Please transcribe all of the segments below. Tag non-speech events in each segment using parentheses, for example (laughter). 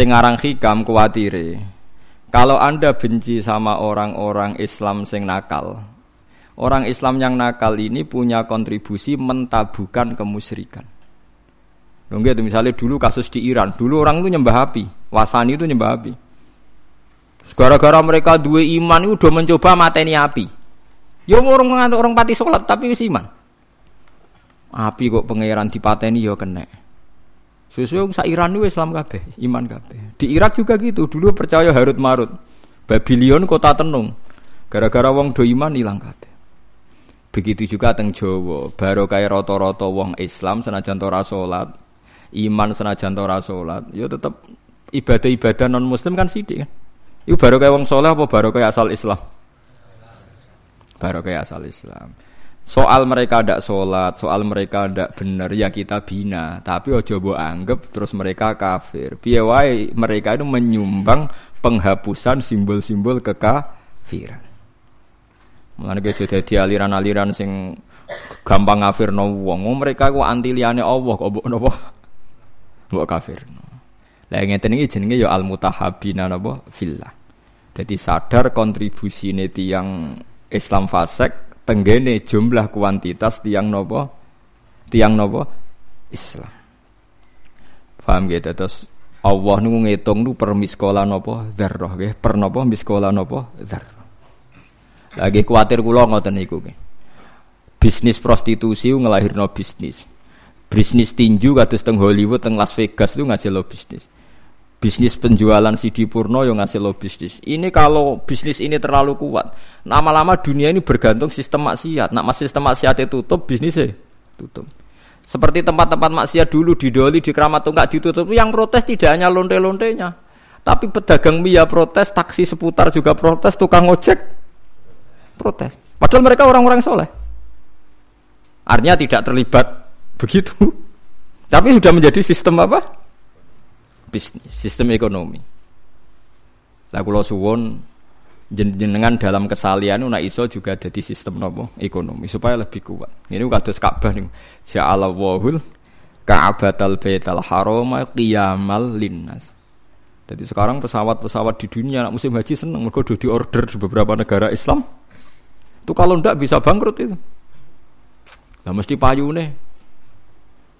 Sing aran hikam kuwatire. Kalau Anda benci sama orang-orang Islam sing nakal, orang Islam yang nakal ini punya kontribusi mentabukan kemusyrikan. Loh gitu, misalnya dulu kasus di Iran, dulu orang itu nyembah api, wasani itu nyembah api. Gara-gara mereka dua iman itu udah mencoba mateni api. Ya orang orang pati sholat tapi wis iman. Api kok pangeran dipateni ya kena. Sesuai sa Iran itu Islam kabeh, iman kabeh. Di Irak juga gitu, dulu percaya Harut Marut. Babylon kota tenung. Gara-gara wong do iman hilang kabeh. Begitu juga teng Jawa, baru kayak roto-roto wong Islam senajan ora salat, iman senajan ora salat, ya tetep ibadah-ibadah non muslim kan sidik kan. Itu baru kayak wong soleh apa baru kayak asal Islam? Baru kayak asal Islam. Soal mereka tidak sholat, soal mereka tidak benar, ya kita bina. Tapi ojo bo anggap terus mereka kafir. Piawai mereka itu menyumbang penghapusan simbol-simbol kekafiran. Mulane kita jadi aliran-aliran sing gampang kafir no wong. Mereka ku anti liane Allah kok mbok napa? Mbok kafir. Lah ngeten iki jenenge ya al mutahabbina napa fillah. Jadi sadar kontribusi yang Islam fasek tenggene jumlah kuantitas tiang nopo tiang nopo Islam. Paham gitu terus Allah nu ngitung nu per miskola nopo dzarrah nggih, per nopo miskola nopo dzarrah. Lagi kuatir kula ngoten niku nggih. Bisnis prostitusi ngelahirno bisnis. Bisnis tinju kados teng Hollywood, teng Las Vegas itu ngasih lo bisnis bisnis penjualan CD Purno yang ngasih lo bisnis. Ini kalau bisnis ini terlalu kuat, lama-lama dunia ini bergantung sistem maksiat. Nak sistem maksiat itu tutup, bisnisnya tutup. Seperti tempat-tempat maksiat dulu di Doli, di Keramat Tunggak ditutup. Yang protes tidak hanya lonte-lontenya, tapi pedagang mie protes, taksi seputar juga protes, tukang ojek protes. Padahal mereka orang-orang soleh. Artinya tidak terlibat begitu. (laughs) Tapi sudah menjadi sistem apa? Bisnis, sistem ekonomi. Lah kula suwun jenengan dalam kesalian nak iso juga jadi sistem nopo ekonomi supaya lebih kuat. Ini kados Ka'bah nih. Ja'alallahul Ka'batal Baital Harama qiyamal linnas. Jadi sekarang pesawat-pesawat di dunia nak musim haji seneng mergo di order di beberapa negara Islam. Itu kalau ndak bisa bangkrut itu. Lah mesti payune.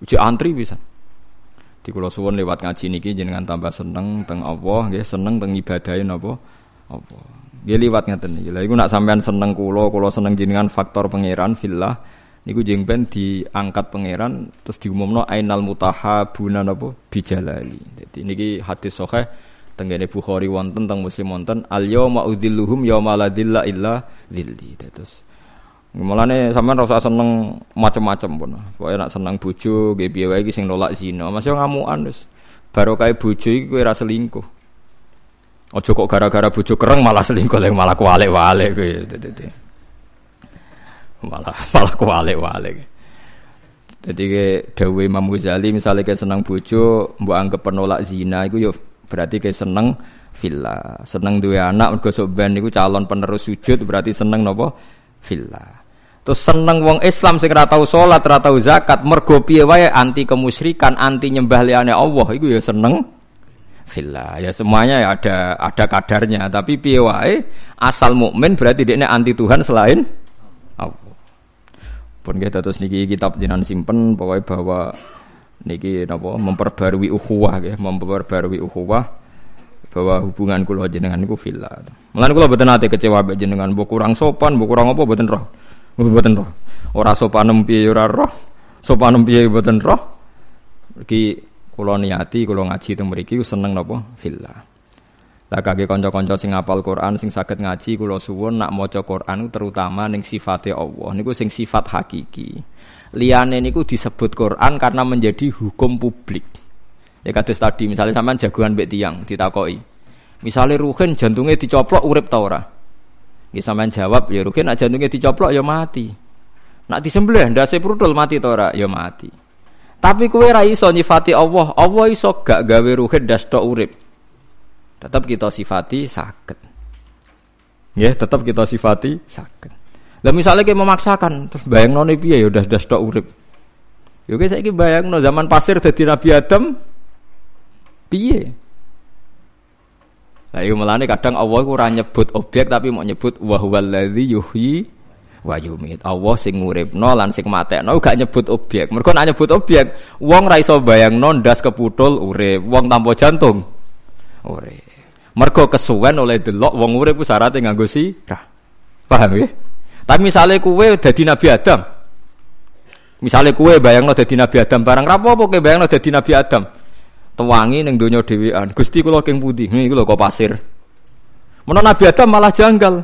Uji antri bisa. Di kula suwun lewat ngaji niki jenengan tambah seneng teng Allah nggih, seneng teng ibadahe napa? Apa. Nggih liwat ngaten niki. Lha iku nak sampean seneng kula, kula seneng jenengan faktor pangeran fillah niku jeng ben diangkat pangeran terus diumumno ainal mutahabuna napa bijalali. Dadi niki hadis sahih tenggene Bukhari wonten teng Muslim wonten al yauma udzilluhum yauma la illa dzilli. Terus Mulane sampean ora usah seneng macem-macem pun. Pokoke nak seneng bojo nggih piye wae iki nolak zina. Mas yo ngamukan wis. Baru bojo iki kowe ora selingkuh. Aja kok gara-gara bojo kereng malah selingkuh lek malah kualik-walik kowe. Malah (laughs) malah kualik-walik. Jadi ke Dawe Imam Ghazali misalnya ke seneng bojo mbok anggap penolak zina iku yo berarti ke seneng villa, seneng duwe anak mergo sok ben niku calon penerus sujud berarti seneng napa villa. Terus seneng wong Islam sing ora tau salat, ora tau zakat, mergo piye wae anti kemusyrikan, anti nyembah liyane Allah, iku ya seneng fillah. Ya semuanya ya ada ada kadarnya, tapi piye wae asal mukmin berarti dia anti Tuhan selain Allah. Pun kita terus niki kitab jinan simpen pokoknya bahwa niki napa memperbarui ukhuwah ya, memperbarui ukhuwah bahwa hubungan kula jenengan niku fillah. Mulane kula boten nate kecewa mbek jenengan, mbok kurang sopan, mbok kurang apa boten roh. Mboten roh. Ora sopanem piye ora roh. Sopanem piye mboten roh. Iki kula niati kula ngaji teng mriki seneng napa fillah. Lah kage kanca-kanca sing apal Quran sing saged ngaji kula suwun nak maca Quran terutama ning sifate Allah niku sing sifat hakiki. Liyane niku disebut Quran karena menjadi hukum publik. Ya kados tadi misalnya sampean jagoan mbek tiyang ditakoki. Misalnya Ruhin jantungnya dicoplok urip ta ora? Nggih sampean jawab ya rugi nak jantungnya dicoplok ya mati. Nak disembelih ndase prudul mati to ora ya mati. Tapi kowe ra iso nyifati Allah, Allah iso gak gawe ruhi ndas tok urip. Tetap kita sifati sakit. Ya, tetap kita sifati sakit. Lah misalnya kita memaksakan, terus bayang noni piye ya udah das tok urip. Yo saya bayang no zaman pasir dadi Nabi Adam piye? Lah iku melane kadang Allah ora nyebut objek tapi mau nyebut wa huwallazi yuhyi wa yumit. Allah sing nguripno lan sing matekno gak nyebut objek. Mergo nek nyebut objek, wong ra iso bayangno ndas keputul urip, wong tanpa jantung urip. Mergo kesuwen oleh delok wong urip ku syaratnya nganggo sirah. Paham ya? Tapi misalnya kue dadi Nabi Adam. Misalnya kue bayangno dadi Nabi Adam barang rapopo ke bayangno dadi Nabi Adam tewangi ning donya dhewean. Gusti kula king pundi? Niku lho kok pasir. Menawa Nabi Adam malah janggal.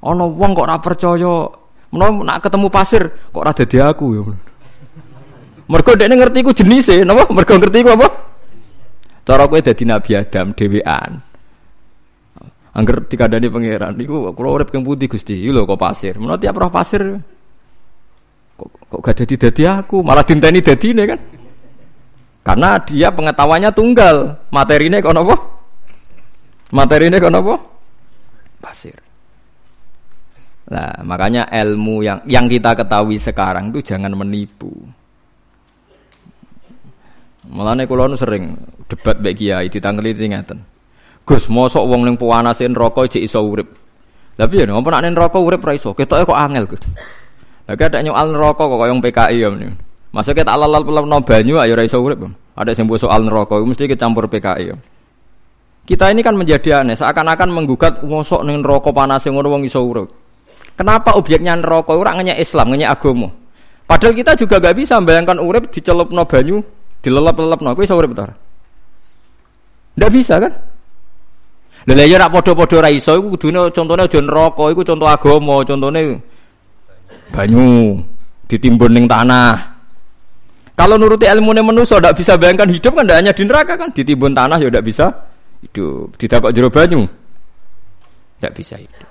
Ana wong kok ora percaya. Menawa nak ketemu pasir kok ora dadi aku ya. Mergo ngerti ku jenise, napa? Mergo ngerti ku apa? Cara kowe dadi Nabi Adam dhewean. Angger dikandani pangeran niku kula urip king pundi Gusti? Iki lho kok pasir. Menawa tiap roh pasir kok kok gak dadi-dadi aku, malah dinteni dadine kan. Karena dia pengetahuannya tunggal. Materi ini kono apa? Materi ini kono apa? Pasir. Nah, makanya ilmu yang yang kita ketahui sekarang itu jangan menipu. Mulane kula nu sering debat mbek kiai ditangkeli ngeten. Gus, mosok wong ning puanase neraka cek iso urip. Lah piye nek nek neraka urip ra iso? Ketoke kok angel, Gus. Lah ada nyoal neraka kok koyo PKI ya. Maksudnya kita alal alal no banyu ayo raiso urip. Ada yang soal neraka mesti kita campur PKI. Kita ini kan menjadi aneh, seakan-akan menggugat ngosok ning neraka panas yang wong iso urip. Kenapa objeknya neraka ora ngenyek Islam, ngenyek agama? Padahal kita juga gak bisa membayangkan urip dicelupno banyu, dilelep-lelepno, kuwi iso urip ta? Ndak bisa kan? Lha ya rak padha-padha ra iso iku kudune contone aja neraka, iku contoh agama, contone banyu ditimbun ning tanah. Kalau nuruti ilmu manusia tidak bisa bayangkan hidup kan tidak hanya di neraka kan, ditimbun tanah ya tidak bisa hidup, kok jero banyu, tidak bisa hidup.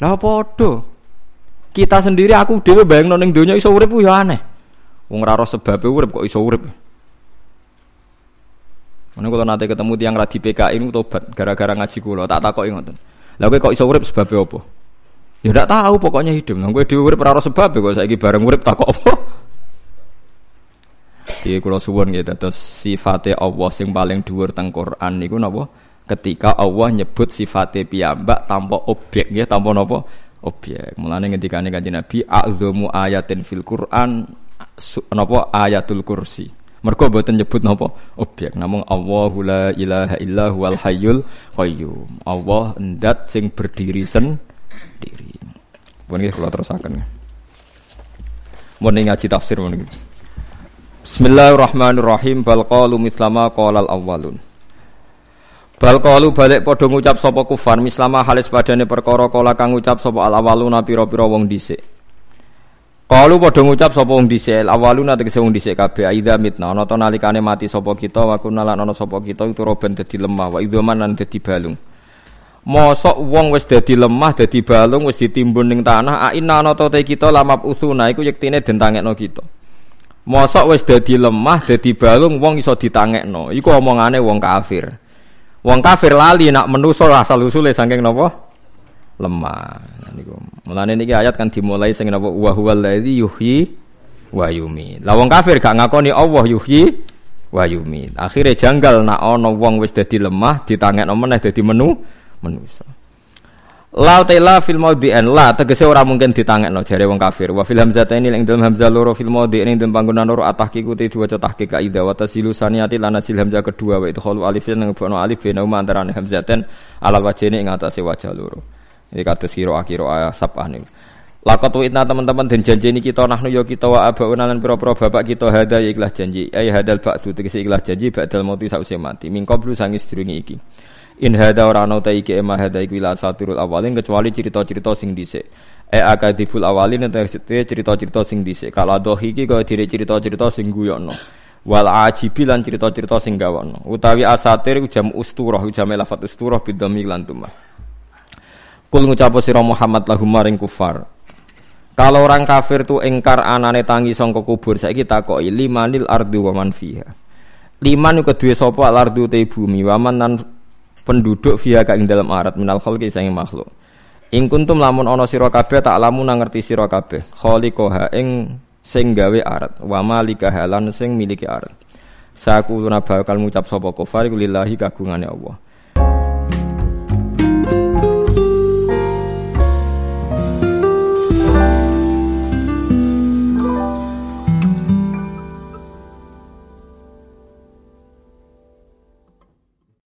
Lah podo, kita sendiri aku dewe bayang noning dunia iso urip ya aneh. Wong raro sebab urip kok iso urip. Mana kalau nanti ketemu tiang radi PKI ini tobat gara-gara ngaji kulo tak takoki ngoten. Lah kowe kok iso urip sebab apa? Ya tidak tahu pokoknya hidup. Nah kowe dhewe urip raro sebab kok saiki bareng urip takok apa? Iki kula suwun nggih dados sifate Allah sing paling dhuwur teng Quran niku napa? Ketika Allah nyebut sifate piyambak tanpa objek nggih, tanpa napa? Objek. Mulane ngendikane Kanjeng Nabi, "A'dzamu ayatin fil Quran" napa ayatul kursi. Mergo nyebut napa objek, namung Allahu la ilaha illa huwal hayyul qayyum. Allah endat sing berdiri sendiri. Pun nggih kula terusaken. Mun ngaji tafsir mun Bismillahirrahmanirrahim. Bal qalu mislama qalal awwalun. Bal qalu balik padha ngucap sapa kufar. Mislama halis padane perkara kala kang ngucap sapa al awwaluna pira-pira wong dhisik. Qalu padha ngucap sapa wong dhisik. Al awwaluna tegese wong dhisik kabeh. Aidha mitna. Ana to nalikane mati sapa kita wa kunna lan ana sapa kita itu roben dadi lemah wa idzaman lan dadi balung. Mosok wong wis dadi lemah dadi balung wis ditimbun ning tanah a inna ana to kita lamap usuna iku yektine den tangekno kita Mosok wis dadi lemah, dadi balung wong iso ditangekno. Iku omongane wong kafir. Wong kafir lali nak menuso asal usule saking napa? Lemah. Nah, niku. Mulane niki ayat kan dimulai sing napa wa huwallazi yuhyi wa yumiit. Lah wong kafir gak ngakoni Allah yuhyi wa yumiit. Akhire janggal nak ana wong wis dadi lemah ditangekno meneh dadi menu menusa. La tela fil maudhi'an la tegese ora mungkin ditangekno jare wong kafir. Wa fil hamzataini ing dalem hamzah loro fil maudhi'in ing dalem panggonan loro atahqiqu te diwaca tahqiq kaida wa tasilu saniyati lan asil hamzah kedua wa itu khalu alif nang bono alif bena antarané hamzaten alal wajene ing atase wajah loro. Iki kados sira akhir ayat sabah niku. Lakot witna teman-teman dan janji ini kita nahnu yo ya kita wa abauna lan pira-pira bapak kita hada ya ikhlas janji. Ay hadal ba'su tegese ikhlas janji ba'dal mauti sause mati. Mingko blu sangis sedurunge iki. In hada ora ana ta iki ema hada iki la satirul awalin kecuali cerita-cerita sing dhisik. E akadibul awalin tegese cerita-cerita sing dhisik. Kalau dohi iki kaya dire cerita-cerita sing guyokno. Wal ajibi lan cerita-cerita sing gawono. Utawi asatir jam usturah jam lafat usturah bidami lan tumah. Kul ngucap sira Muhammad lahum maring kufar. Kalau orang kafir tu engkar anane tangi sangka kubur saiki takoki limanil ardu wa man fiha. Liman kedue sapa al te bumi wa man penduduk via ing dalam arat minal khalqi sange makhluk. Ing kuntum lamun ana sira kabeh tak lamun ngerti sira kabeh khaliqaha ing sing gawe arat wa malikaha lan sing miliki arat. Saku bakal ngucap sapa kufar lillahi kagungane Allah.